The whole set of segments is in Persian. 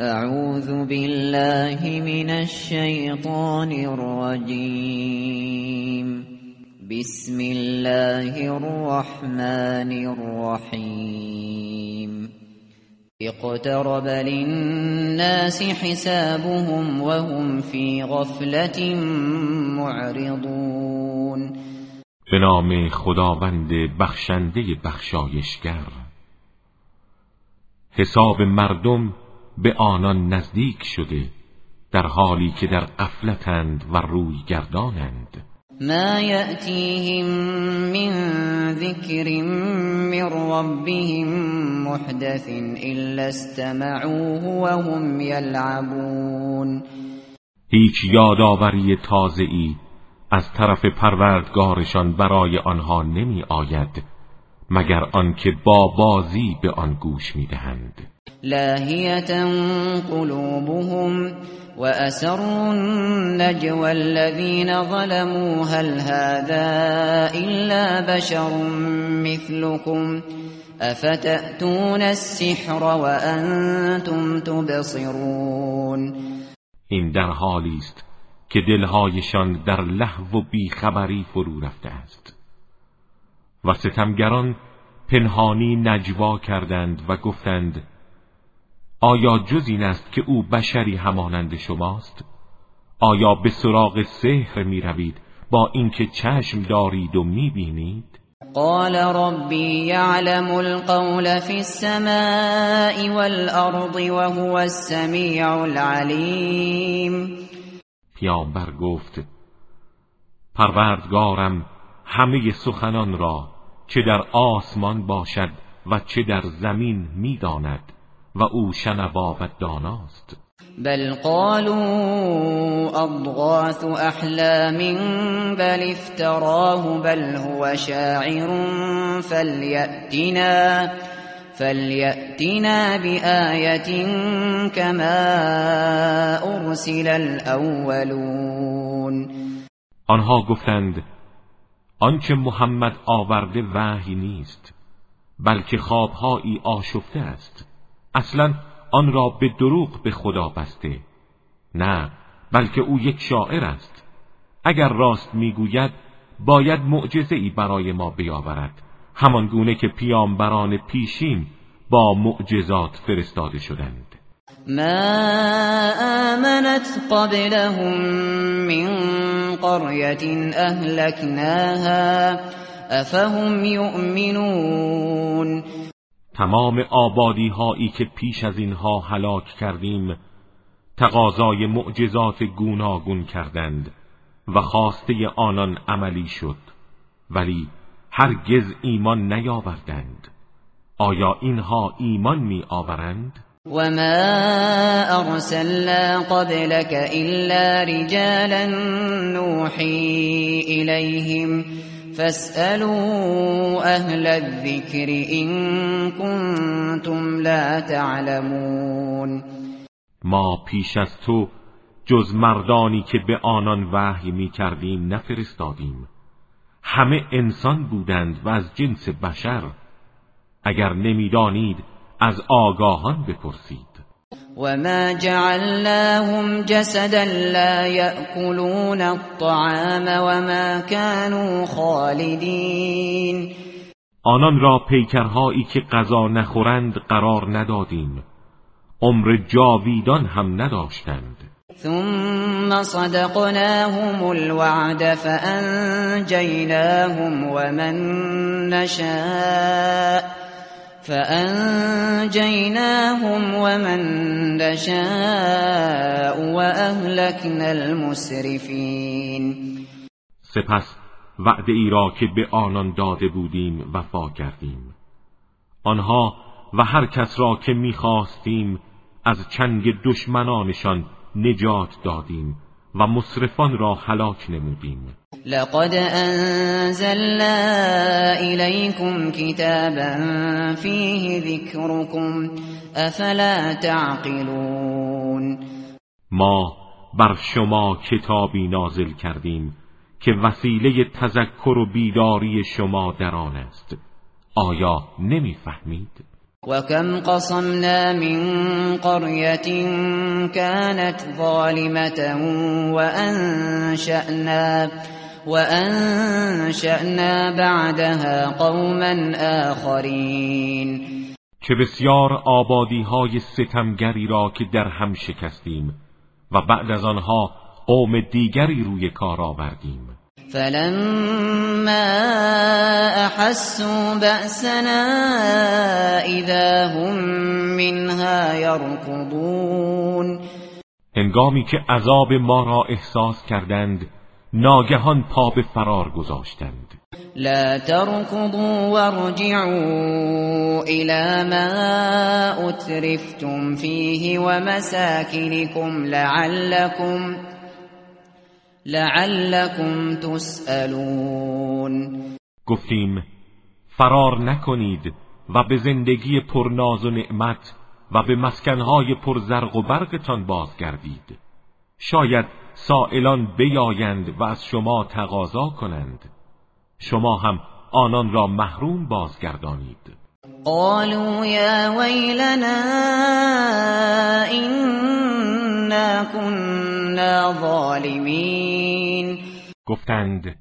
اعوذ بالله من الشیطان الرجیم بسم الله الرحمن الرحیم اقترب للناس حسابهم وهم في غفلة معرضون. به نام خداوند بخشنده بخشایشگر. حساب مردم به آنان نزدیک شده در حالی که در قفلتند و روی گردانند. ما یأتیهم من ذکر من ربهم محدث الا استمعوه وهم یلعبون. هیچ یادآوری تازه‌ای از طرف پروردگارشان برای آنها نمی آید مگر آنکه با بازی به آن گوش می‌دهند. لاهیتا قلوبهم وأسروا النجوى الذين ظلموا هل هذا إلا بشر مثلكم أفتأتون السحر وأنتم تبصرون این در حالی است که دلهایشان در لحو و بیخبری فرو رفته است و ستمگران پنهانی نجوا کردند و گفتند آیا جز این است که او بشری همانند شماست؟ آیا به سراغ سحر می روید با اینکه چشم دارید و می بینید؟ قال ربی یعلم القول فی السماء والارض وهو السمیع العلیم. پیامبر گفت پروردگارم همه سخنان را چه در آسمان باشد و چه در زمین می‌داند و او شنوا و داناست. بل قالوا اضغاث احلام بل افتراه بل هو شاعر فليأتنا فليأتنا بآية كما ارسل الاولون آنها گفتند آنچه محمد آورده وحی نیست بلکه خوابهایی آشفته است. اصلا آن را به دروغ به خدا بسته نه بلکه او یک شاعر است. اگر راست می‌گوید باید معجزه ای برای ما بیاورد. همان گونه که پیامبران پیشین با معجزات فرستاده شدند. ما آمنت قبلهم من قرية اهلكناها افهم يؤمنون؟ تمام آبادی هایی که پیش از اینها هلاک کردیم تقاضای معجزات گوناگون کردند و خواسته آنان عملی شد ولی هرگز ایمان نیاوردند آیا اینها ایمان می آورند؟ وما ارسلنا قبلك الا رجالا نوحي اليهم فاسألوا اهل الذكر ان كنتم لا تعلمون. ما پیش از تو جز مردانی که به آنان وحی می کردیم نفرستادیم. همه انسان بودند و از جنس بشر. اگر نمی‌دانید از آگاهان بپرسید. وما جعلناهم جسدا لا يأكلون الطعام وما كانوا خالدین آنان را پیکرهایی که غذا نخورند قرار ندادیم. عمر جاویدان هم نداشتند. ثم صدقناهم الوعد فأنجيناهم ومن نشاء فأنجيناهم ومن نشاء وأهلكنا المسرفين سپس وعده ای را که به آنان داده بودیم وفا کردیم. آنها و هر کس را که می‌خواستیم از چنگ دشمنانشان نجات دادیم. و مصرفان را هلاک نمودیم. لقد انزلنا الیکم کتابا فیه ذکرکم افلا تعقلون. ما بر شما کتابی نازل کردیم که وسیله تذکر و بیداری شما در آن است. آیا نمی‌فهمید؟ وكم قصمنا من قرية كانت ظالمة وأنشأنا وأنشأنا بعدها قوما آخرین چه بسیار آبادی های ستمگری را که در هم شکستیم و بعد از آنها قوم دیگری روی کار آوردیم. فلما احسوا بأسنا اذا هم منها يركضون. هنگامی که عذاب ما را احساس کردند ناگهان پا به فرار گذاشتند. لا تركضوا وارجعوا الى ما اترفتم فيه ومساكنكم لعلكم لعلكم تسألون. گفتیم فرار نکنید و به زندگی پرناز و نعمت و به مسکنهای پرزرق و برقتان بازگردید. شاید سائلان بیایند و از شما تقاضا کنند. شما هم آنان را محروم بازگردانید. قالوا یا ویلنا اینا كنا ظالمین گفتند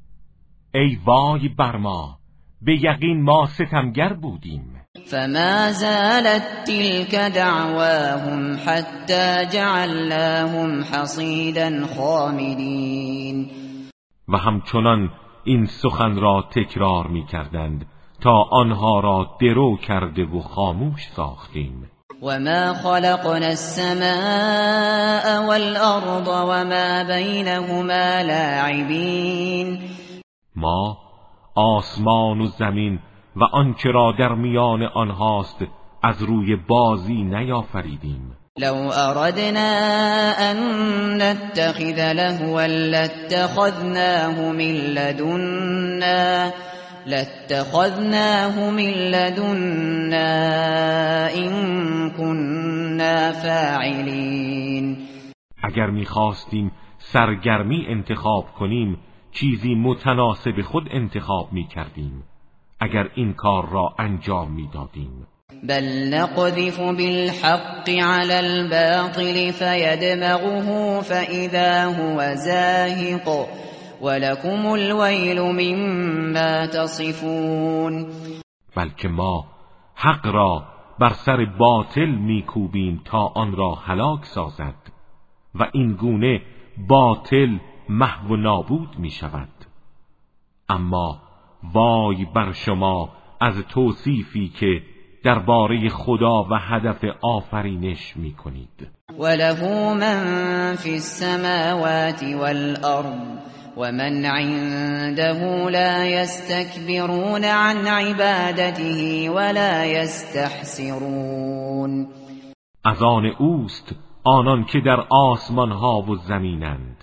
ای وای بر ما به یقین ما ستمگر بودیم. فما زالت تلك دعواهم حتى جعلناهم حصيدا خامدين. و همچنان این سخن را تکرار می کردند تا آنها را درو کرده و خاموش ساختیم. وما خلقنا السماء والأرض وما بينهما لاعبين. ما آسمان و زمین و آنچه را در میان آنهاست از روی بازی نیافریدیم. لو اردنا ان نتخذ لهوا لاتخذناه من لدنا لاتخذناه من لدنا ان كنا فاعلین اگر می‌خواستیم سرگرمی انتخاب کنیم چیزی متناسب خود انتخاب می‌کردیم. اگر این کار را انجام می‌دادیم. بل نقذف بالحق على الباطل فيدمغه فإذا هو زاهق. ولكم الويل مما تصفون. بلکه ما حق را بر سر باطل میکوبیم تا آن را هلاک سازد و این گونه باطل محو و نابود می شود اما وای بر شما از توصیفی که درباره خدا و هدف آفرینش می کنید وله من فی السماوات والارض. ومن عنده لا يستكبرون عن عبادته ولا يستحسرون. از آن اوست آنان که در آسمان ها و زمینند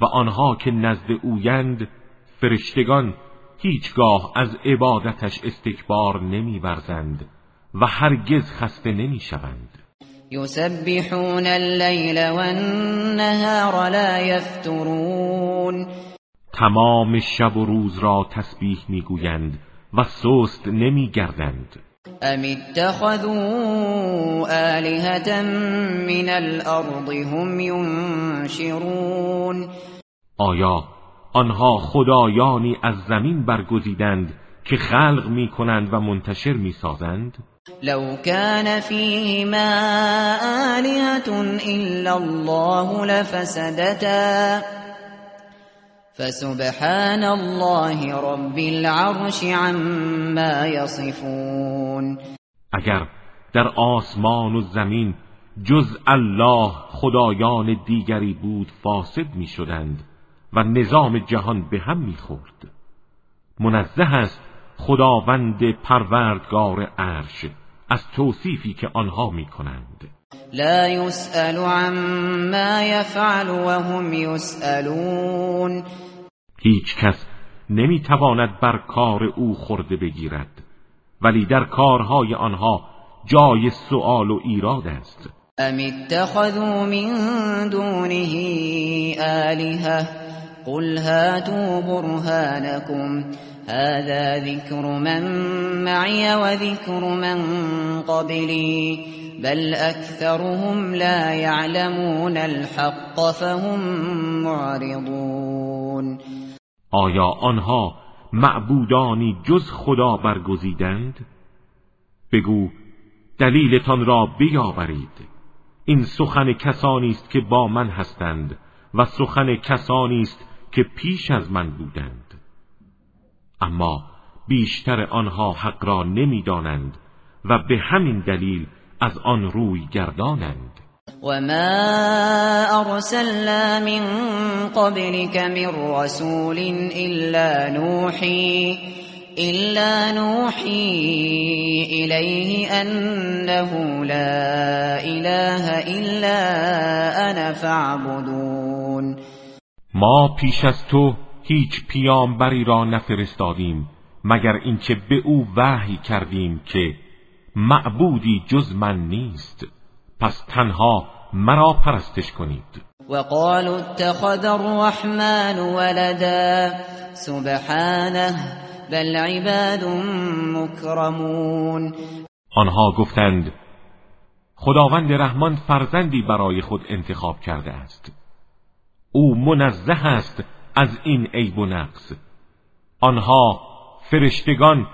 و آنها که نزد اویند فرشتگان هیچگاه از عبادتش استکبار نمیورزند و هرگز خسته نمی‌شوند. یسبحون اللیل والنهار لا یفترون تمام شب و روز را تسبیح می‌گویند و سست نمیگردند. ام اتخذوا آلهة من الارض هم ینشرون آیا آنها خدایانی از زمین برگزیدند که خلق می کنند و منتشر می سازند لو كان فيهما آلهة إلا الله لفسدتا. فسبحان الله رب العرش عما يصفون. اگر در آسمان و زمین جز الله خدایان دیگری بود فاسد می شدند و نظام جهان به هم می‌خورد. منزه است خداوند پروردگار عرش از توصیفی که آنها می‌کنند. لا يسأل عما يفعل وهم يسألون هیچ کس نمی‌تواند بر کار او خورده بگیرد ولی در کارهای آنها جای سؤال و ایراد است. ام اتخذوا من دونه آلهه قل هاتوا برهانكم هذا ذكر من معي وذكر من قبلی بل اكثرهم لا يعلمون الحق فهم معرضون. آیا آنها معبودانی جز خدا برگزیدند؟ بگو دلیلتان را بیاورید. این سخن کسانی است که با من هستند و سخن کسانی است که پیش از من بودند. اما بیشتر آنها حق را نمی‌دانند و به همین دلیل از آن روی گردانند. و ما ارسلنا من قبلك من رسول الا نوحی إلا نوحي إليه أنه لا إله إلا أنا فاعبدون. ما پیش از تو هیچ پیامبری را نفرستادیم مگر اینکه به او وحی کردیم که معبودی جز من نیست. پس تنها مرا پرستش کنید. وقالوا اتخذ الرحمن ولدا. سبحانه بل عباد مکرمون. آنها گفتند خداوند رحمان فرزندی برای خود انتخاب کرده است. او منزه است از این عیب و نقص. آنها فرشتگان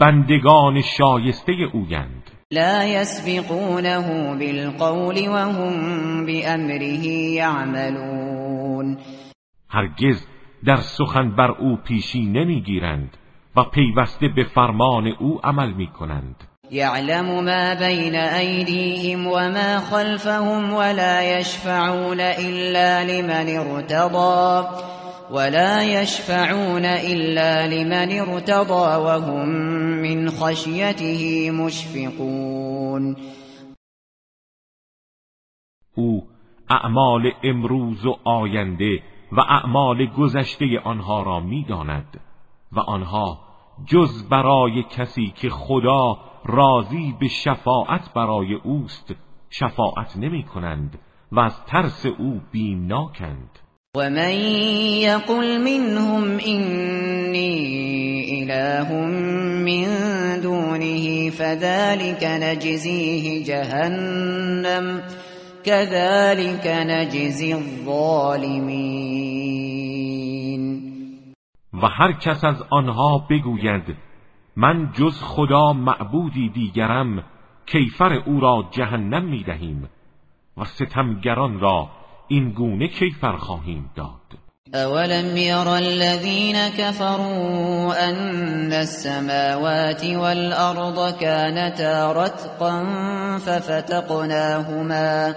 بندگان شایسته اویند. لا يسبقونه بالقول وهم بأمره يعملون هرگز در سخن بر او پیشی نمی‌گیرند و پیوسته به فرمان او عمل می کنند یعلم ما بین ایدیهم و ما خلفهم ولا يشفعون الا لمن ارتضى ولا يشفعون الا لمن ارتضى وهم من خشيته مشفقون او اعمال امروز و آینده و اعمال گذشته آنها را می‌داند و آنها جز برای کسی که خدا راضی به شفاعت برای اوست شفاعت نمی کنند و از ترس او بیمناکند و من یقل منهم اینی اله من دونه فذلك نجزیه جهنم كذلك نجزی الظالمین و هر کس از آنها بگوید من جز خدا معبودی دیگرم کیفر او را جهنم می دهیم و ستمگران را این گونه کیفر خواهیم داد. اولم ير الذين كفروا ان السماوات والارض كانتا رتقا ففتقناهما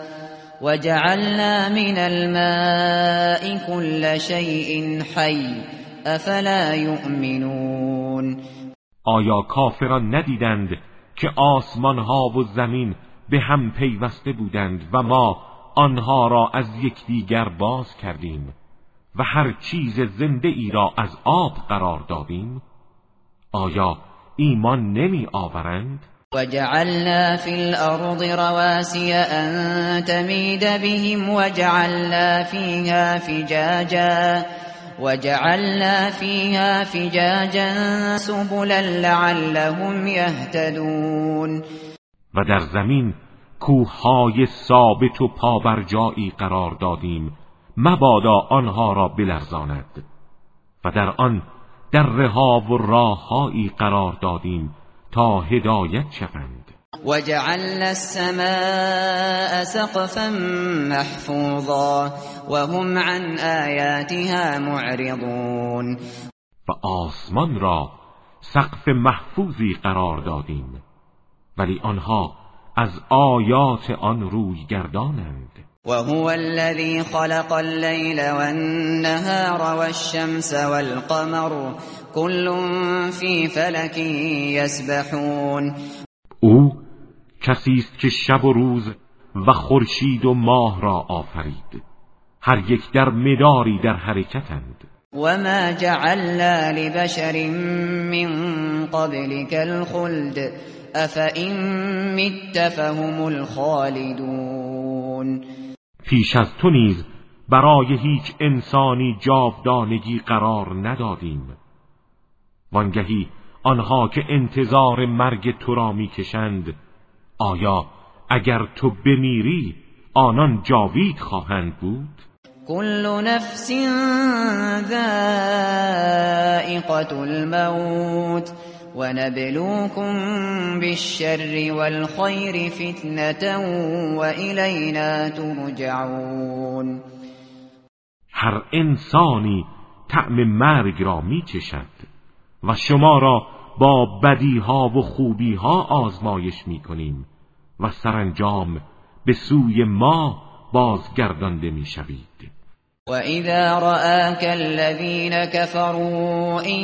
وجعلنا من الماء كل شيء حي افلا یؤمنون آیا کافران ندیدند که آسمان ها و زمین به هم پیوسته بودند و ما آنها را از یکدیگر باز کردیم و هر چیز زنده ای را از آب قرار دادیم. آیا ایمان نمی آورند؟ وجعلنا في الارض رواسي ان تميد بهم وجعلنا فيها فجاجا وجعلنا فيها فجاجا سبلا لعلهم يهتدون و در زمین کوههای ثابت و پابرجایی قرار دادیم مبادا آنها را بلرزاند. و در آن در ها و راههایی قرار دادیم تا هدایت شوند. وجعلنا السماء سقفا محفوظا وهم عن آياتها معرضون. و آسمان را سقف محفوظی قرار دادیم. ولی آنها از آیات آن روی گردانند. وهو الذي خلق الليل والنهار والشمس والقمر كل في فلك يسبحون. او کسی است که شب و روز و خورشید و ماه را آفرید. هر یک در مداری در حرکتند. و ما جعلنا لبشر من قبلك الخلد افئن مت فهم الخالدون پیش از تو نیز برای هیچ انسانی جاودانگی قرار ندادیم. وانگهی آنها که انتظار مرگ تو را می‌کشند آیا اگر تو بمیری آنان جاوید خواهند بود؟ كل نفس ذائقة الموت ونبلوكم بالشر والخير فتنة وإلينا ترجعون. هر انسانی طعم مرگ را می چشد و شما را با بدیها و خوبیها آزمایش می کنیم و سرانجام به سوی ما بازگردانده می شوید وَإِذَا رَآكَ الَّذِينَ كَفَرُوا إِن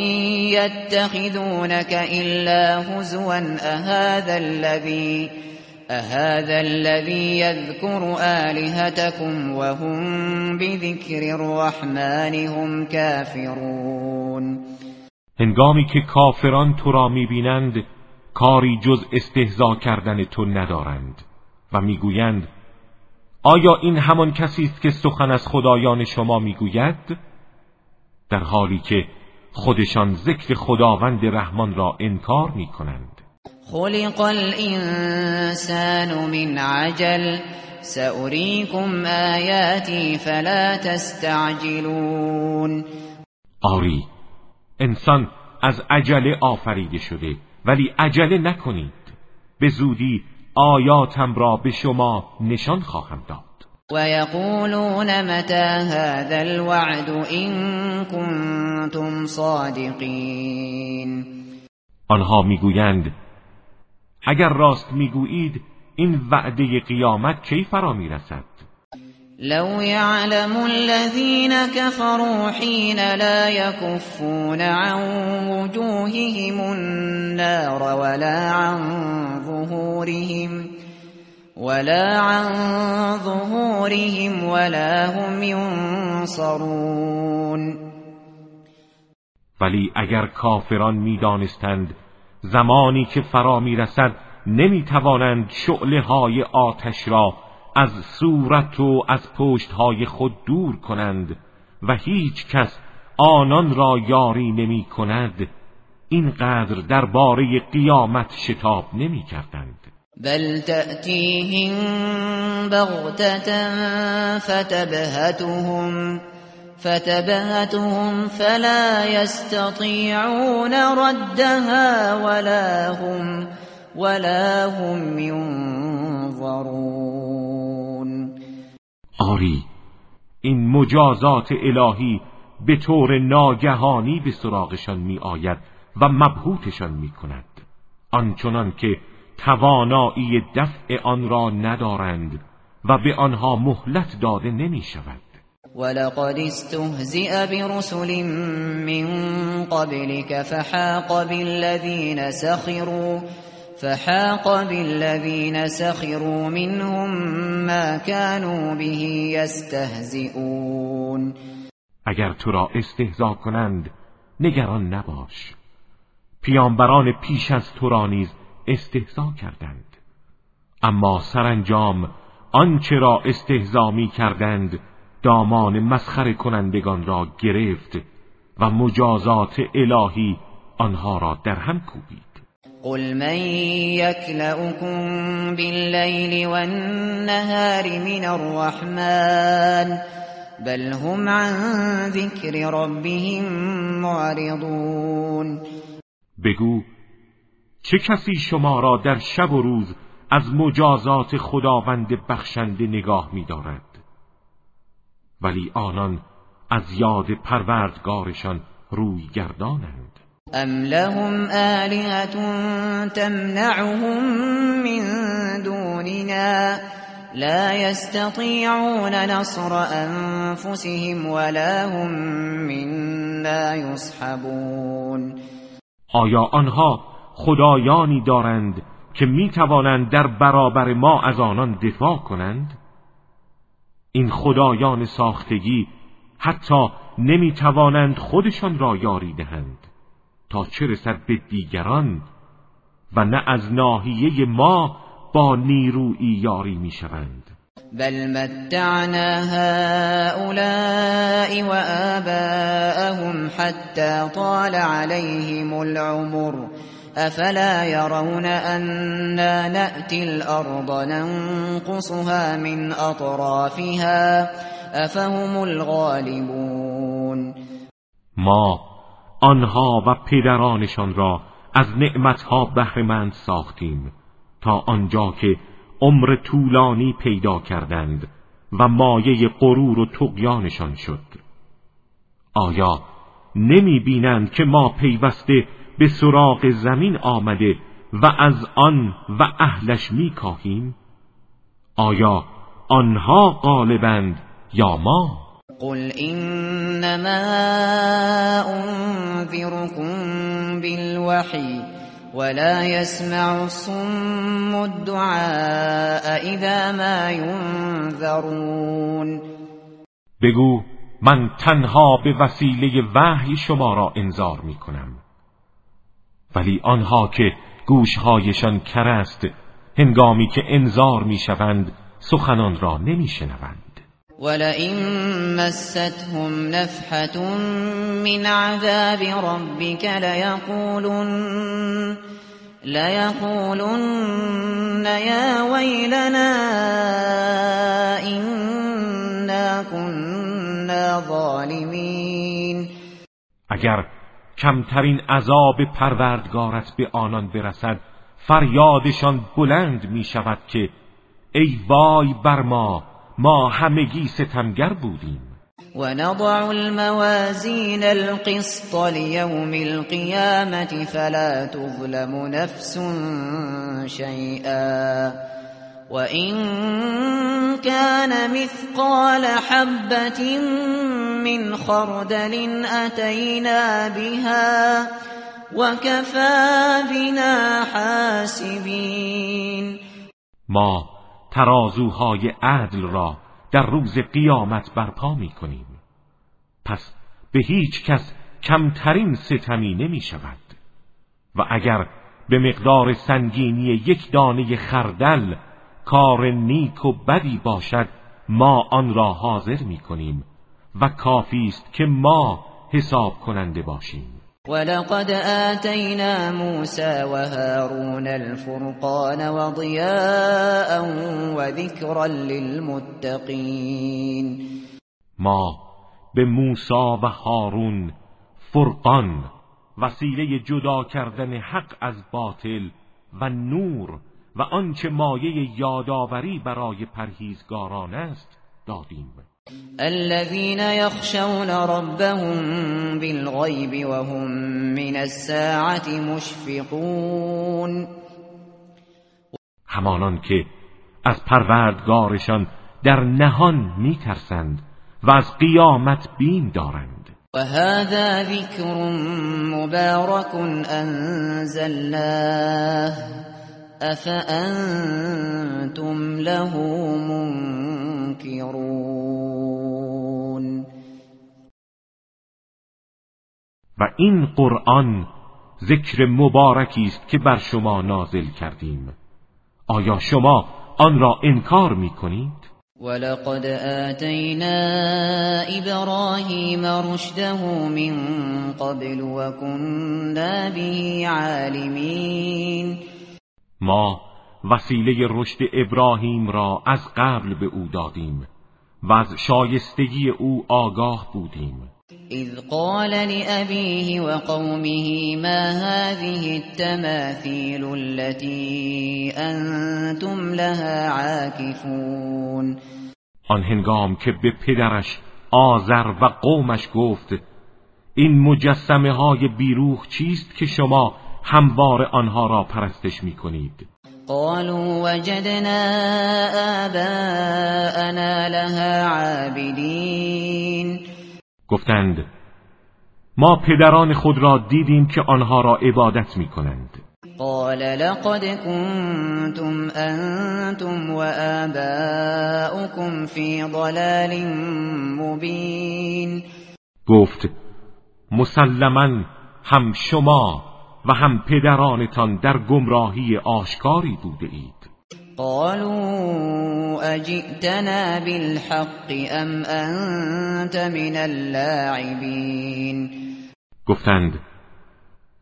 يَتَّخِذُونَكَ إِلَّا هُزُوًا أَهَذَا الَّذِي أَهَذَا الَّذِي يَذْكُرُ آلِهَتَكُمْ وَهُمْ بِذِكْرِ الرَّحْمَنِ هُمْ كَافِرُونَ هنگامی که کافران تو را می‌بینند کاری جز استهزا کردن تو ندارند و می‌گویند آیا این همان کسی است که سخن از خدایان شما می‌گوید؟ در حالی که خودشان ذکر خداوند رحمان را انکار می‌کنند. خلق الانسان من عجل. سأريكم آیاتی فلا تستعجلون. آری انسان از عجله آفریده شده ولی عجله نکنید. به زودی آیاتم را به شما نشان خواهم داد. و یقولون متى هذا الوعد این کنتم صادقین آنها می‌گویند اگر راست می‌گویید این وعده قیامت کی فرا می‌رسد؟ لو يعلم الذين كفروا حين لا يكفون عن وجوههم النار ولا عن ظهورهم ولا عن ظهورهم ولا هم ينصرون. ولی اگر کافران می‌دانستند زمانی که فرا می‌رسد نمی‌توانند شعله های آتش را از صورت و از پشتهای خود دور کنند و هیچ کس آنان را یاری نمی کند. اینقدر درباره قیامت شتاب نمی کردند. بل تأتیهم بغتتا فتبهتهم فتبهتهم فلا يستطيعون ردها ولا هم ولا هم ينظرون. آری. این مجازات الهی به طور ناگهانی به سراغشان می آید و مبهوتشان می کند آنچنان که توانایی دفع آن را ندارند و به آنها مهلت داده نمی شود ولقد استهزئ برسل من قبلك فحاق بالذين سخروا فحاق بالذين سخروا منهم ما كانوا به يستهزئون. اگر تو را استهزا کنند نگران نباش. پیامبران پیش از تو را نیز استهزا کردند. اما سرانجام آنچه را استهزا می کردند دامان مسخر کنندگان را گرفت و مجازات الهی آنها را در هم کوبید. قل من يكلؤكم بالليل والنهار من الرحمن بل هم عن ذكر ربهم معرضون بگو چه کسی شما را در شب و روز از مجازات خداوند بخشنده نگاه می دارد ولی آنان از یاد پروردگارشان روی گردانند ام لهم آلهة تمنعهم من دوننا لا يستطيعون نصر انفسهم ولا هم منا يصحبون آیا آنها خدایانی دارند که می توانند در برابر ما از آنان دفاع کنند؟ این خدایان ساختگی حتی نمی توانند خودشان را یاری دهند. تا چه رسد به دیگران و نه از ناحیه ما با نیرویی یاری می شوند بل متعنا هؤلاء وآباءهم حتى طال عليهم العمر. افلا يرون أنا نأتي الأرض ننقصها من أطرافها افهم الغالبون. ما آنها و پدرانشان را از نعمتها بهرهمند ساختیم تا آنجا که عمر طولانی پیدا کردند و مایه غرور و تقیانشان شد آیا نمی بینند که ما پیوسته به سراغ زمین آمده و از آن و اهلش می کاهیم؟ آیا آنها غالبند یا ما؟ قل انما انذركم بالوحی ولا يسمع الصم الدعاء اذا ما ينذرون. بگو من تنها به وسیله وحی شما را انذار می کنم ولی آنها که گوشهایشان کرست هنگامی که انذار می‌شوند سخنان را نمیشنوند. ولئن مستهم نفحة من عذاب ربك ليقولن ليقولن يا ويلنا إنا كنا ظالمين. اگر کمترین عذاب پروردگارت به آنان برسد فریادشان بلند می شود که ای وای بر ما ما همگی ستمگر بودیم. ونضع الموازين القسط ليوم القيامة فلا تظلم نفس شيئا وإن كان مثقال حبة من خردل أتينا بها وكفى بنا حاسبين. ما ترازوهای عدل را در روز قیامت برپا می کنیم پس به هیچ کس کمترین ستمی نمی شود و اگر به مقدار سنگینی یک دانه خردل کار نیک و بدی باشد ما آن را حاضر می کنیم و کافی است که ما حساب کننده باشیم. ولقد آتينا موسى وهارون الفرقان وضياء وذكرا للمتقين. ما به موسی و هارون فرقان وسیله جدا کردن حق از باطل و نور و آنچه مایه یادآوری برای پرهیزگاران است دادیم. الذين يخشون ربهم بالغيب وهم من الساعة مشفقون. همانان که از پروردگارشان در نهان میترسند و از قیامت بین دارند. و هذا ذکر مبارک انزلناه. افانتم له منکرون؟ و این قرآن ذکر مبارکی است که بر شما نازل کردیم. آیا شما آن را انکار می کنید؟ ولقد آتینا ابراهیم رشده من قبل وكنا به عالمین. ما وسیله رشد ابراهیم را از قبل به او دادیم و از شایستگی او آگاه بودیم. اذ قال لأبيه وقومه ما هذه التماثيل التي انتم لها عاكفون؟ آن هنگام که به پدرش آذر و قومش گفت این مجسمه های بیروح چیست که شما هموار آنها را پرستش می کنید قالوا وجدنا آباءنا لها عابدین. گفتند ما پدران خود را دیدیم که آنها را عبادت می کنند قال لقد كنتم انتم وآباؤكم في ضلال مبین. گفت مسلما هم شما و هم پدرانتان در گمراهی آشکاری بوده اید. قالوا اجئتنا بالحق ام انت من اللاعبین گفتند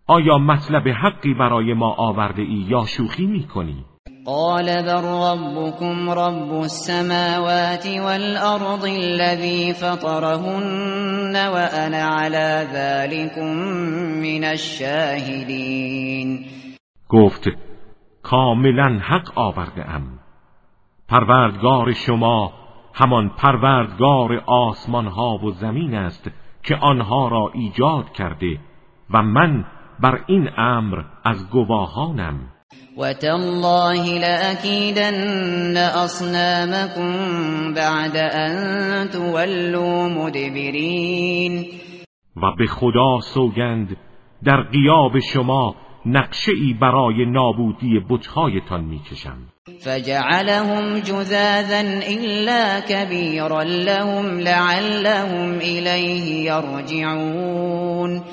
آیا مطلب حقی برای ما آورده ای یا شوخی می کنی؟ قال بل ربكم رب السماوات والأرض الذي فطرهن وأنا على ذلكم من الشاهدين. گفت کاملا حق آورده ام پروردگار شما همان پروردگار آسمان ها و زمین است که آنها را ایجاد کرده و من بر این امر از گواهانم. و تالله لأکیدن اصنامكم بعد ان تولوا مدبرین و به خدا سوگند در قیاب شما نقشه ای برای نابودی بتهایتان می‌کشم. فجعلهم جذاذا الا كبيرا لهم لعلهم الیه یرجعون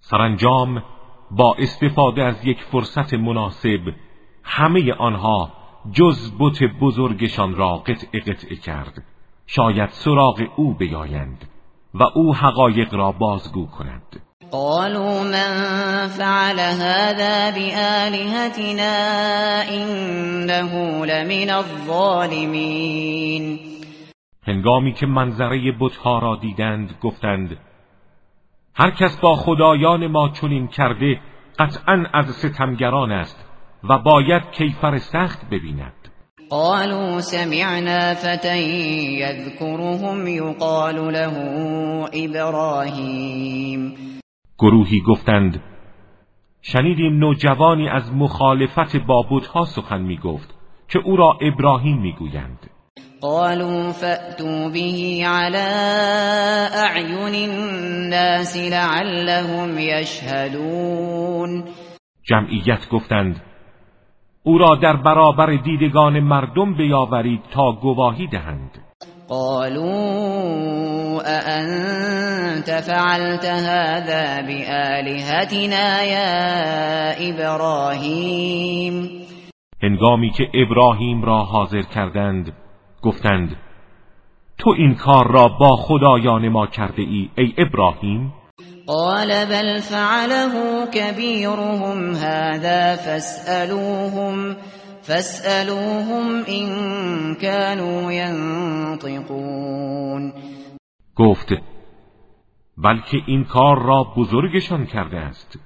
سرانجام با استفاده از یک فرصت مناسب همه آنها جز بت بزرگشان را قطع قطع کرد. شاید سراغ او بیایند و او حقایق را بازگو کند. قالوا من فعل هذا بآلهتنا إنه لمن الظالمین هنگامی که منظره بتها را دیدند گفتند هر کس با خدایان ما چنین کرده قطعا از ستمگران است و باید کیفر سخت ببیند. قالوا سمعنا فتى يذكرهم يقال له ابراهیم گروهی گفتند شنیدیم نوجوانی از مخالفت با بتها سخن می‌گفت که او را ابراهیم می‌گویند. قالوا فأتوا به على اعین الناس لعلهم يشهدون جمعیت گفتند او را در برابر دیدگان مردم بیاورید تا گواهی دهند. قالوا أأنت فعلت هذا بآلهتنا يا ابراهیم هنگامی که ابراهیم را حاضر کردند گفتند تو این کار را با خدایان ما کرده ای ای ابراهیم؟ قال بل فعله كبيرهم هذا فاسألوهم. فاسألوهم إن كانوا ينطقون. گفت بلکه این کار را بزرگشان کرده است.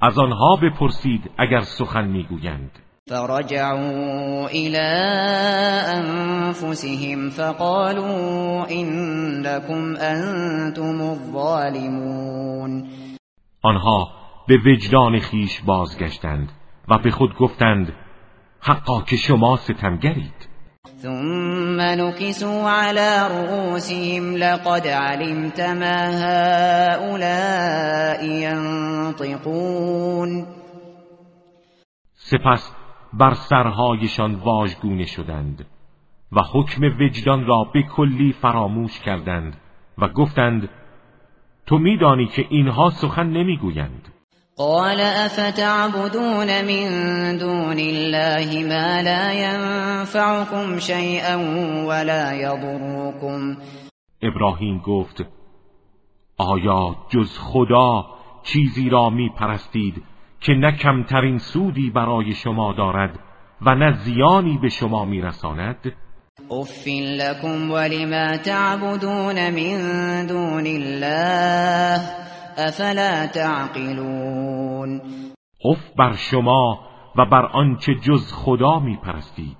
از آنها بپرسید اگر سخن می‌گویند. فرجعوا الى انفسهم فقالوا انكم انتم الظالمون. آنها به وجدان خیش بازگشتند و به خود گفتند حقا که شما ستمگرید. ثم نكسوا على رؤوسهم لقد علمت ما هؤلاء ينطقون. سپس بر سرهایشان واژگونه شدند و حکم وجدان را به کلی فراموش کردند و گفتند تو میدانی که اینها سخن نمی‌گویند. قال افتعبدون من دون الله ما لا ينفعكم شيئا ولا يضركم؟ ابراهیم گفت آیا جز خدا چیزی را می پرستید که نه کمترین سودی برای شما دارد و نه زیانی به شما میرساند؟ افین لکم ولما تعبدون من دون الله افلا تعقلون؟ اف بر شما و بر آنچه جز خدا میپرستید.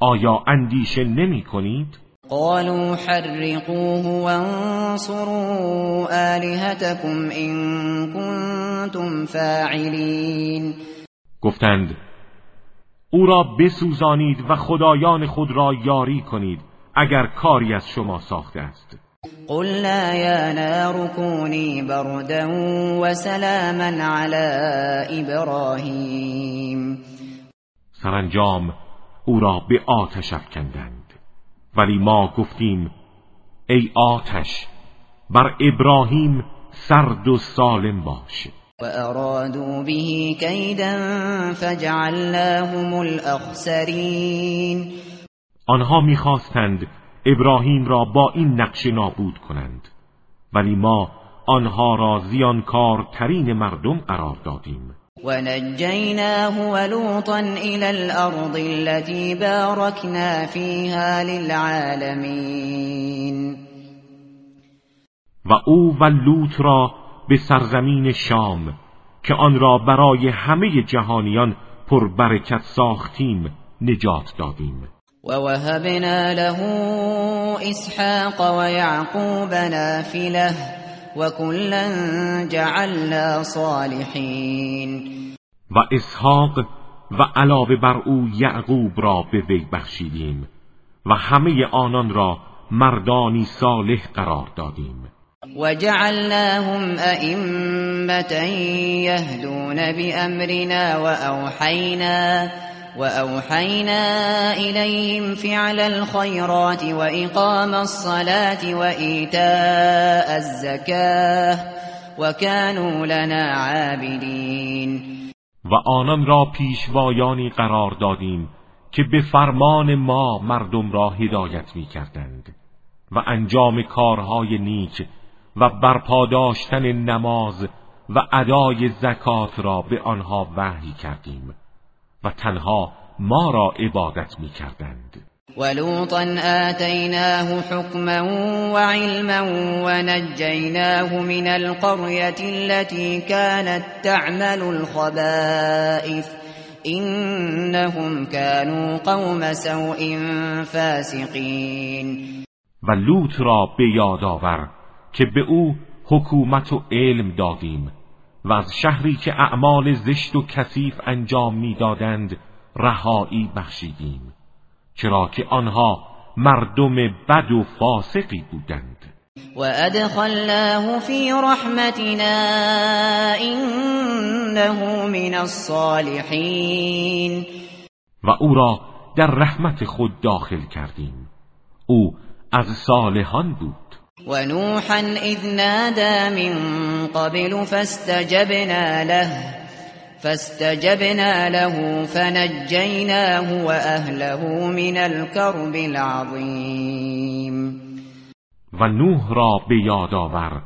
آیا اندیشه نمی کنید؟ قالوا حرقوه وانصروا آلهتكم إن كنتم فاعلین گفتند او را بسوزانید و خدایان خود را یاری کنید اگر کاری از شما ساخته است. قلنا یا نار كوني بردا وسلاما على ابراهیم سرانجام او را به آتش افکندند. ولی ما گفتیم ای آتش بر ابراهیم سرد و سالم باش. وأرادوا به كيدا فجعلناهم الأخسرين. آنها می‌خواستند ابراهیم را با این نقشه نابود کنند. ولی ما آنها را زیانکارترین مردم قرار دادیم. ونجيناه ولوطا إلى الأرض التي باركنا فيها للعالمين و او و لوط را به سرزمین شام که آن را برای همه جهانیان پر برکت ساختیم نجات دادیم. و وهبنا له إسحاق و یعقوب نافلة و کلا جعلنا صالحین و إسحاق و علاوه بر أو یعقوب را به وی بخشیدیم و همه آنان را مردانی صالح قرار دادیم. وجعلناهم أئمة يهدون بأمرنا وأوحينا وأوحينا إليهم فعل الخيرات وإقام الصلاة وإيتاء الزكاة وكانوا لنا عابدين. و آنان را پیشوایانی قرار دادیم که به فرمان ما مردم را هدایت می کردند و انجام کارهای نیک و برپا داشتن نماز و ادای زکات را به آنها وحی کردیم. و تنها ما را عبادت می کردند ولوطا آتیناه حکما وعلما ونجیناه من القرية التي كانت تعمل الخبائث. إنهم كانوا قوم سوء فاسقین و لوط را به یاد آور که به او حکومت و علم دادیم. و از شهری که اعمال زشت و کثیف انجام می‌دادند رهایی بخشیدیم چرا که آنها مردم بد و فاسقی بودند. و ادخلناه فی رحمتنا انه من الصالحین و او را در رحمت خود داخل کردیم. او از صالحان بود. ونوحا إذ نادى من قبل فاستجبنا له فاستجبنا له فنجيناه وأهله من الكرب العظيم. و نوح را به یاد آور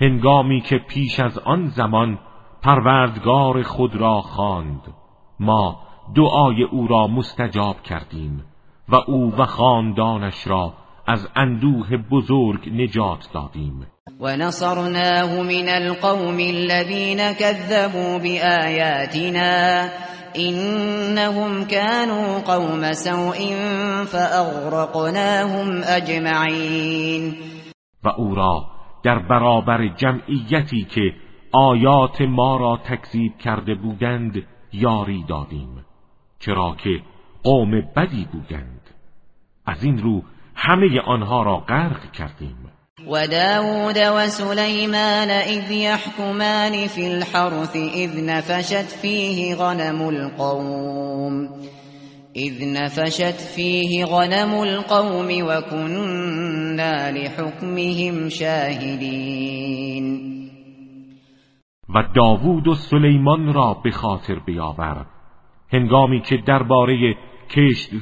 هنگامی که پیش از آن زمان پروردگار خود را خواند. ما دعای او را مستجاب کردیم و او و خاندانش را از اندوه بزرگ نجات دادیم. و نصرناه من القوم الذين كذبوا بآياتنا إنهم كانوا قوم سوء فأغرقناهم اجمعین و او را در برابر جمعیتی که آیات ما را تکذیب کرده بودند یاری دادیم چرا که قوم بدی بودند. از این رو همه آنها را غرق کردیم. و داود و سلیمان اذ یحکمان فی الحرث اذ نفشت فیه غنم القوم. اذ نفشت فیه غنم القوم و كنا لحکمهم شاهدین. و داوود و سلیمان را به خاطر بیاور. هنگامی که درباره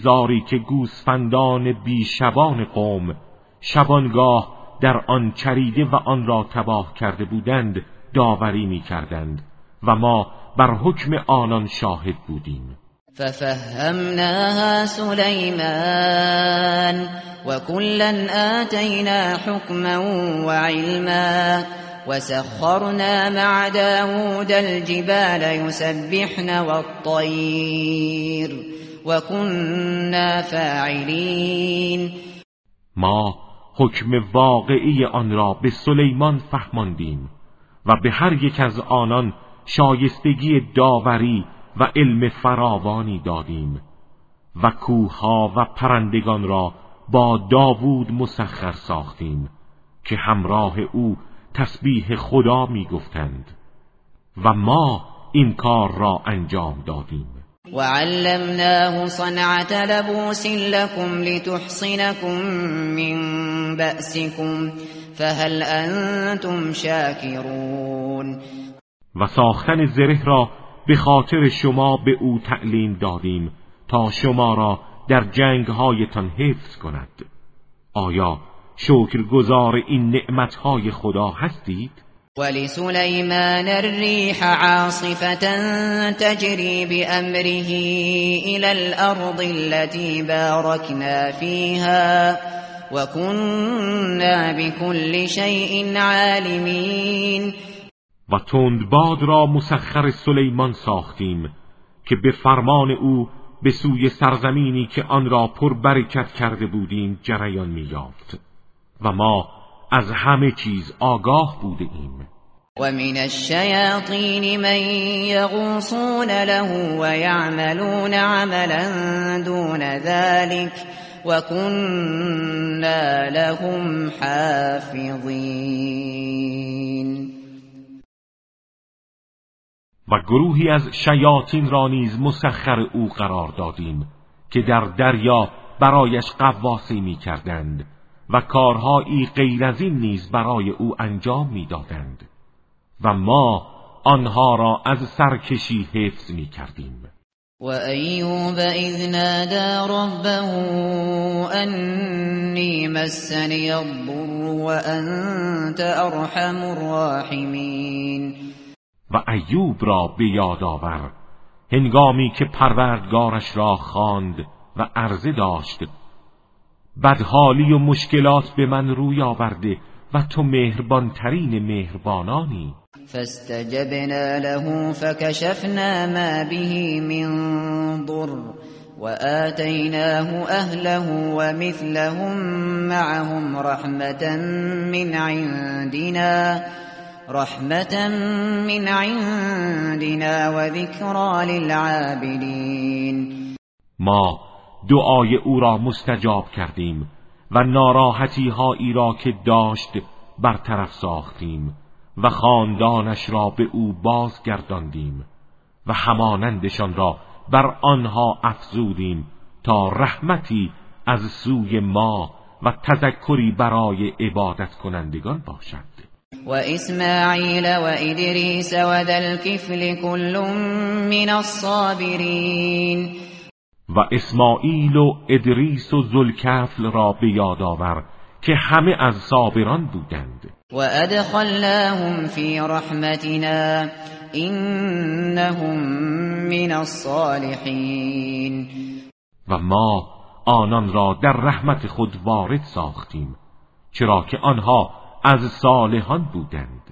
زاری که گوسفندان بیشبان قوم شبانگاه در آن چریده و آن را تباه کرده بودند داوری می کردند و ما بر حکم آنان شاهد بودیم. ففهمناها سلیمان وكلا آتینا حکما وعلما وسخرنا مع داود الجبال يسبحن والطير و كنا فاعلین ما حکم واقعی آن را به سلیمان فهماندیم و به هر یک از آنان شایستگی داوری و علم فراوانی دادیم و کوها و پرندگان را با داوود مسخر ساختیم که همراه او تسبیح خدا می گفتند و ما این کار را انجام دادیم. وعلمناه صنعة لبوس لكم لتحصنكم من بأسكم فهل أنتم شاكرون و ساختن زره را به خاطر شما به او تعلیم دادیم تا شما را در جنگهایتان حفظ کند آیا شکرگزار این نعمتهای خدا هستید؟ ولسليمان الريح عاصفة تجري بأمره إلى الأرض التي باركنا فيها وكنا بكل شيء عالمين. و تندباد را مسخر سلیمان ساختیم که به فرمان او به سوی سرزمینی که آن را پر برکت کرده بودیم جریان می‌یافت. و ما از همه چیز آگاه بوده ایم و من الشیاطین من یغوصون له و یعملون عملا دون ذلك و كنا لهم حافظین. و گروهی از شیاطین را نیز مسخر او قرار دادیم که در دریا برایش قواسی می کردند و کارهایی غیر از این نیز برای او انجام می‌دادند. و ما آنها را از سرکشی حفظ می کردیم و ایوب اذ نادى ربه انی مسنی الضر و انت ارحم الراحمین. و ایوب را به یاد آور هنگامی که پروردگارش را خواند و عرضه داشت بدحالی و مشکلات به من روی آورده و تو مهربانترین مهربانانی. فاستجبنا له فكشفنا ما به من ضر وآتيناه أهله ومثلهم معهم رحمة من عندنا رحمة من عندنا وذكرى للعابدين ما دعای او را مستجاب کردیم و ناراحتی هایی را که داشت برطرف ساختیم و خاندانش را به او بازگرداندیم و همانندشان را بر آنها افزودیم تا رحمتی از سوی ما و تذکری برای عبادت کنندگان باشد. و اسماعیل و ادریس و ذل کل من الصابرین. و اسماعیل و ادریس و زلکفل را به یاد آور که همه از صابران بودند. و ادخلناهم فی رحمتنا انهم من الصالحین. و ما آنان را در رحمت خود وارد ساختیم چرا که آنها از صالحان بودند.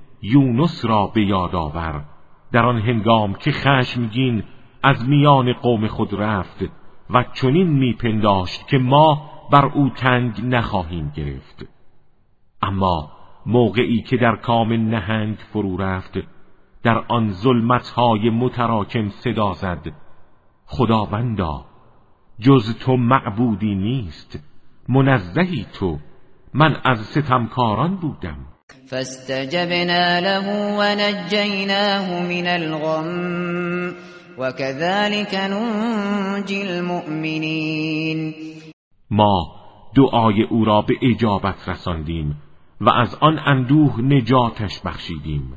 یونس را به یاد آور. در آن هنگام که خشمگین از میان قوم خود رفت و چنین میپنداشت که ما بر او تنگ نخواهیم گرفت. اما موقعی که در کام نهنگ فرو رفت در آن ظلمتهای متراکم صدا زد. خداوندا جز تو معبودی نیست. منزهی تو. من از ستمکاران بودم. فاستجبنا له ونجيناه من الغم وكذلك ننجي المؤمنين. ما دعای او را به اجابت رساندیم و از آن اندوه نجاتش بخشیدیم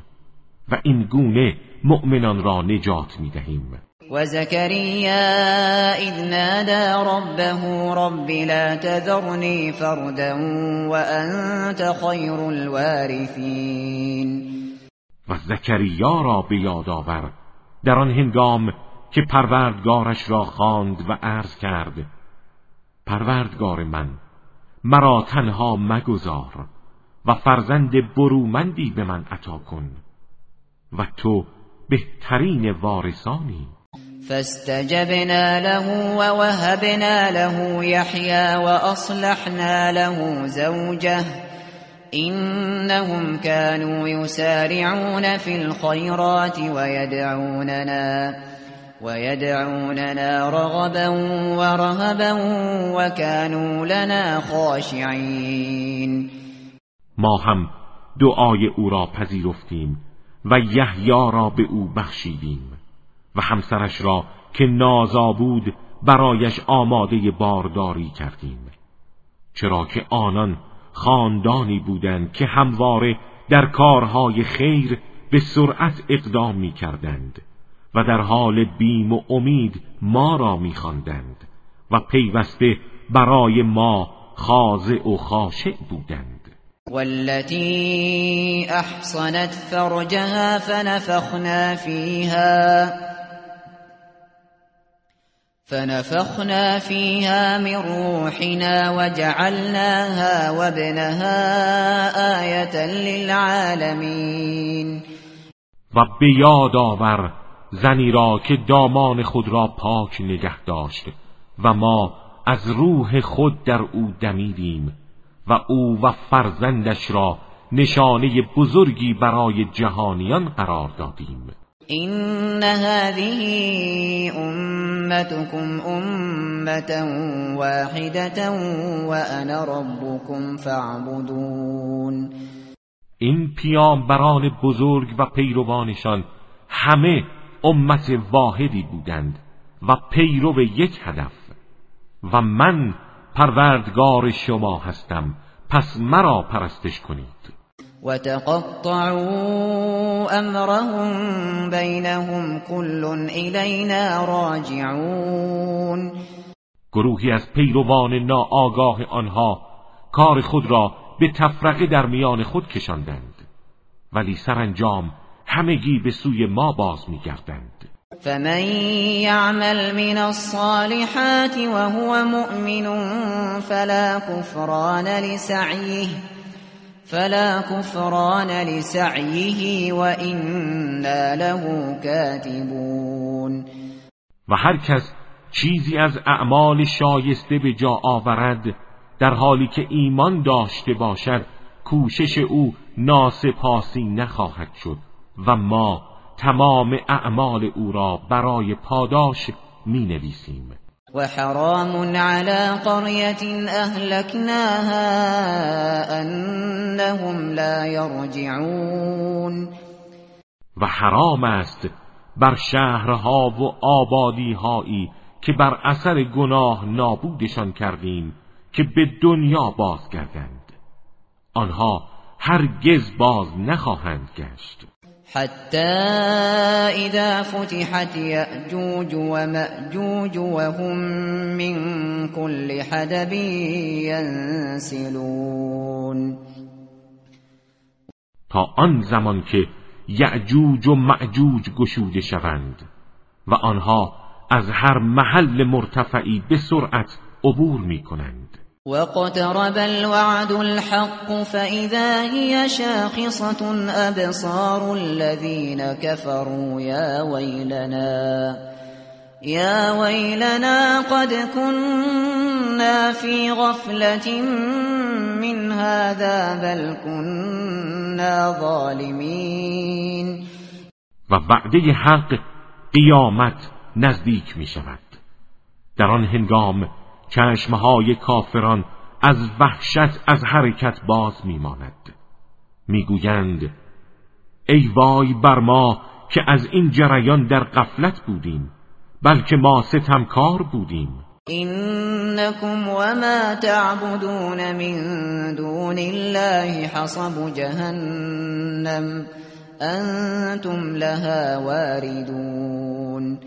و این گونه مؤمنان را نجات می‌دهیم. وزكريا إذ نادى ربه رب لا تذرني فردا وأنت خير الوارثين. و زکریا را به یاد آور در آن هنگام که پروردگارش را خواند و عرض کرد پروردگار من مرا تنها مگذار و فرزند برومندی به من عطا کن و تو بهترین وارثانی. فاستجبنا له ووهبنا له يحيى وأصلحنا له زوجه. إنهم كانوا يسارعون في الخيرات ويدعوننا ويدعوننا رغبا ورهبا وكانوا لنا خاشعين. ما هم دعای او را پذیرفتیم و یحیی را به او بخشیدیم. و همسرش را که نازا بود برایش آماده بارداری کردیم. چرا که آنان خاندانی بودند که همواره در کارهای خیر به سرعت اقدام می کردند و در حال بیم و امید ما را می خواندند و پیوسته برای ما خاضع و خاشع بودند. والتي احصنت فرجها فنفخنا فيها فنفخنا فيها من روحنا وجعلناها وابنها آية للعالمين. و به یاد آور زنی را که دامان خود را پاک نگه داشت و ما از روح خود در او دمیدیم و او و فرزندش را نشانه بزرگی برای جهانیان قرار دادیم. این هذه امتكم امه واحده وانا ربكم فاعبدون این پیامبران بزرگ و پیروانشان همه امت واحدی بودند و پیرو یک هدف. و من پروردگار شما هستم پس مرا پرستش کنید. و تقطعوا امرهم بینهم كل الینا راجعون. گروهی از پیروان ناآگاه آنها کار خود را به تفرقه در میان خود کشاندند ولی سرانجام همگی به سوی ما باز میگردند. فمن يعمل من الصالحات وهو مؤمن فلا كفران لسعيه. فلا كفران لسعيه وإنا له كاتبون. و هر کس چیزی از اعمال شایسته به جا آورد در حالی که ایمان داشته باشد کوشش او ناسپاسی نخواهد شد. و ما تمام اعمال او را برای پاداش می نویسیم و حرام على قرية اهلكناها انهم لا يرجعون. و حرام است بر شهرها و آبادیهایی که بر اثر گناه نابودشان کردیم که به دنیا بازگردند. آنها هرگز باز نخواهند گشت. حتى إذا فتحت يأجوج ومأجوج وهم من كل حدب ينسلون. تا آن زمان که یعجوج و معجوج گشوده شوند و آنها از هر محل مرتفعی به سرعت عبور می کنند واقترب الوعد الحق فإذا هي شاخصة أبصار الذين كفروا يا ويلنا يا ويلنا قد كنا في غفلة من هذا بل كنا ظالمين۔ و وعده حق قیامت نزدیک می شود در آن هنگام چشمهای کافران از وحشت از حرکت باز میماند. می‌گویند ای وای بر ما که از این جریان در قفلت بودیم بلکه ما ستمکار بودیم. اینکم وما تعبدون من دون الله حصب جهنم انتم لها واردون.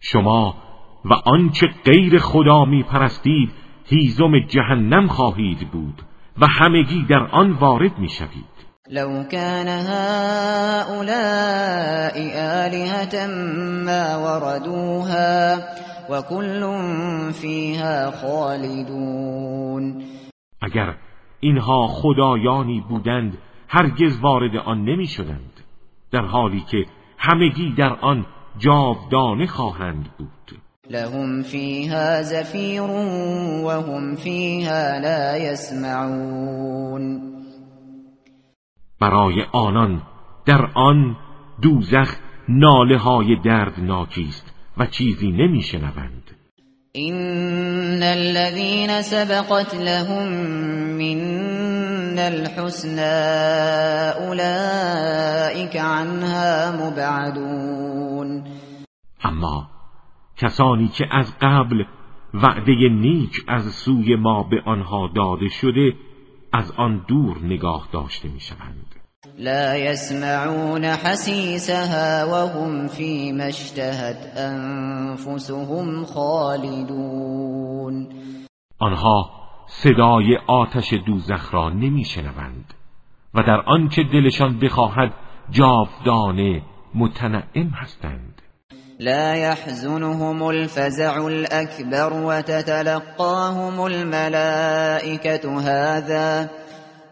شما و آنچه غیر خدا می پرستید هیزم جهنم خواهید بود و همگی در آن وارد می شوید لو كان هؤلاء آلهة ما وردوها وكل فيها خالدون. اگر اینها خدایانی بودند هرگز وارد آن نمی شدند در حالی که همگی در آن جاودانه خواهند بود. لهم فيها زفير وهم فيها لا يسمعون. برای آنان در آن دوزخ ناله های دردناکی است و چیزی نمیشنوند. این الذين سبقت لهم من الحسنى اولئك عنها مبعدون. اما کسانی که از قبل وعده نیک از سوی ما به آنها داده شده از آن دور نگاه داشته می‌شوند. لا يسمعون حسيسها وهم فيما اشتهت انفسهم خالدون. آنها صدای آتش دوزخ را نمیشنوند و در آنچه دلشان بخواهد جاودانه متنعم هستند. لا يحزنهم الفزع الأكبر وتتلقاهم الملائكة. هذا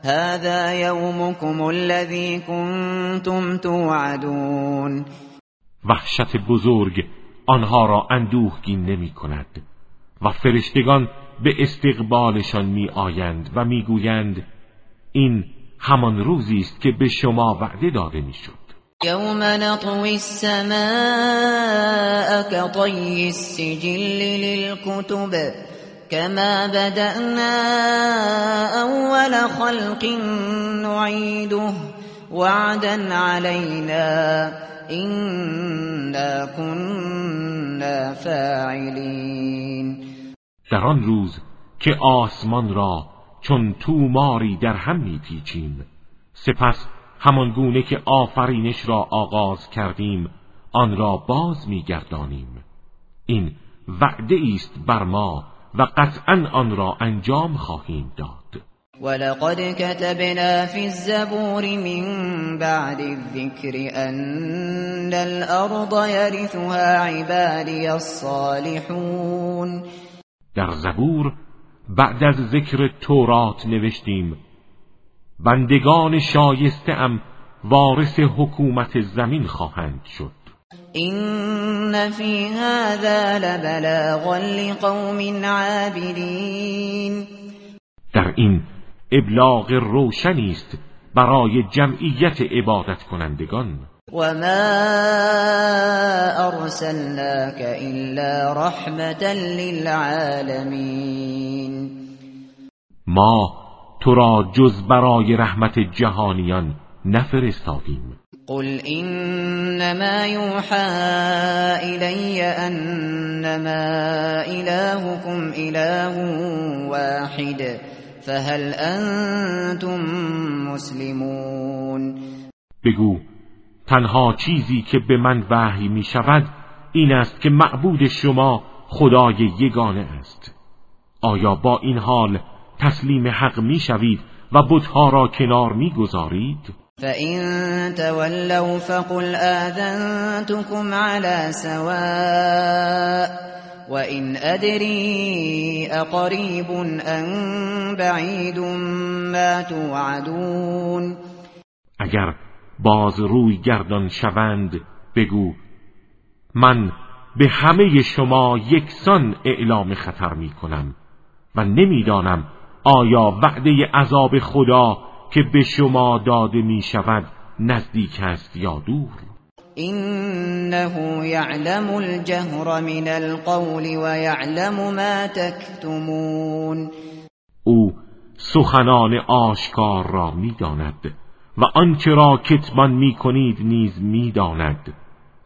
هذا يومكم الذي كنتم توعدون. وحشت بزرگ آنها را اندوهگین نمی کند و فرشتگان به استقبالشان می آیند و می گویند این همان روزی است که به شما وعده داده می شد یوم نطوی السماء كطی السجل للكتب كما بدأنا اول خلق نعيده وعدا علينا إنا كنا فاعلين در آن روز که آسمان را چون توماری در هم میپیچیم سپس همان گونه که آفرینش را آغاز کردیم آن را باز میگردانیم. این وعده است بر ما و قطعا آن را انجام خواهیم داد. ولقد كتبنا في الزبور من بعد الذكر أن الأرض يرثها عبادي الصالحون. در زبور بعد از ذکر تورات نوشتیم بندگان شایسته ام وارث حکومت زمین خواهند شد. این فی هذا لبلاغا لقوم عابدین در این ابلاغ روشنی است برای جمعیت عبادت کنندگان و ما ارسلناک الا رحمتا للعالمین ما تو را جز برای رحمت جهانیان نفرستادیم. قل انما يوحى الي انما الهكم اله واحد فهل انتم مسلمون. بگو تنها چیزی که به من وحی می شود این است که معبود شما خدای یگانه است. آیا با این حال تسلیم حق می شوید و بتها را کنار می گذارید؟ فَإِن تَوَلَّوْا فَقُلْ آذَنتُكُمْ عَلَى سَوَاءٍ وَإِنْ أَدْرِي أَقَرِيبٌ أَمْ بَعِيدٌ مَا تُوعَدُونَ اگر باز روی گردان شوند بگو من به همه شما یکسان اعلام خطر می کنم و نمی‌دانم آیا وعده عذاب خدا که به شما داده می شود نزدیک است یا دور؟ انه یعلم الجهر من القول و یعلم ما تکتمون. او سخنان آشکار را می‌داند و آنچه را کتمان می کنید نیز می‌داند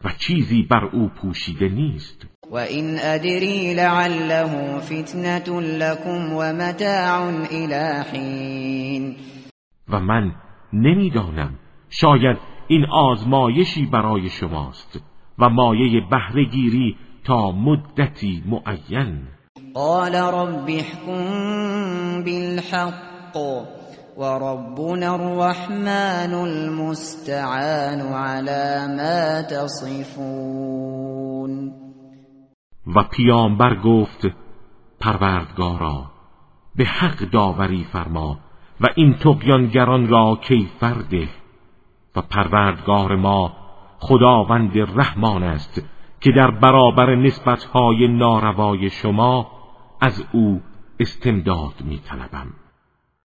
و چیزی بر او پوشیده نیست. و این ادری لعله فتنة لكم و متاع الى و من نمی‌دانم. شاید این آزمایشی برای شماست و مایه بهرهگیری تا مدتی معین. قال رب احكم بالحق وربنا الرحمن المستعان على ما تصفون. و پیامبر گفت پروردگارا به حق داوری فرما و این تقیانگران را کیفر ده و پروردگار ما خداوند رحمان است که در برابر نسبتهای ناروای شما از او استمداد می طلبم.